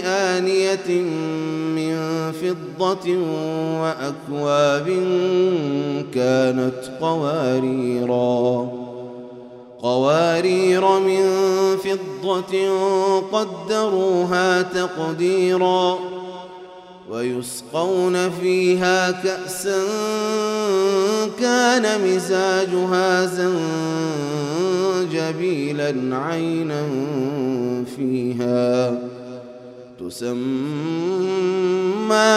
بآنية من فضة وأكواب كانت قواريرا قوارير من فضة قدروها تقديرا ويسقون فيها كأسا كان مزاجها زنجبيلا عينا فيها. تسمى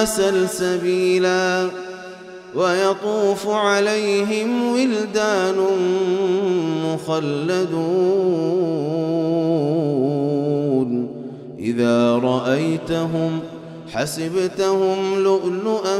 سلسبيلا ويطوف عليهم ولدان مخلدون. إذا رأيتهم حسبتهم لؤلؤا